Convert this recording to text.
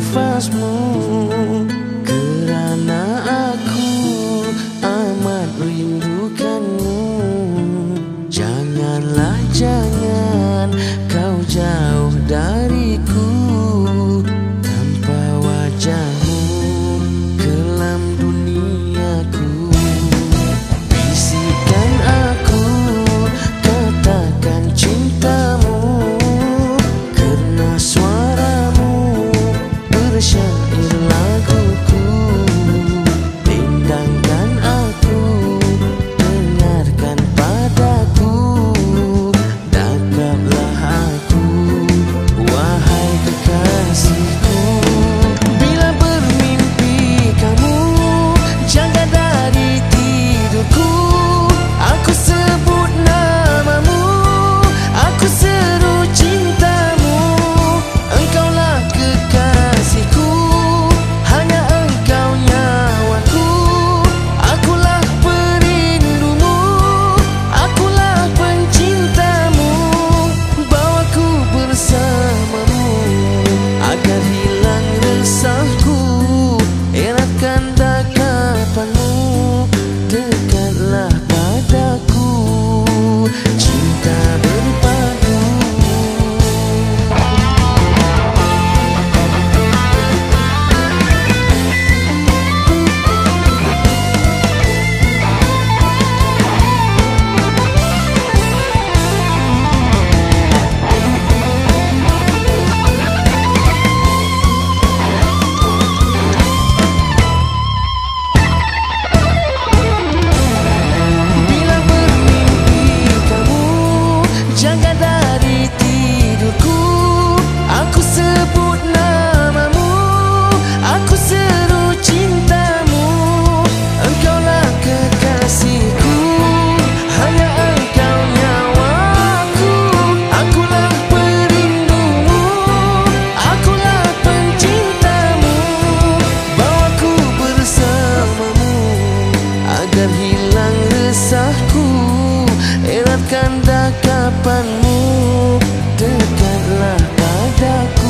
first move 只 hilang resahku Eratkan dakapanmu Dekatlah padaku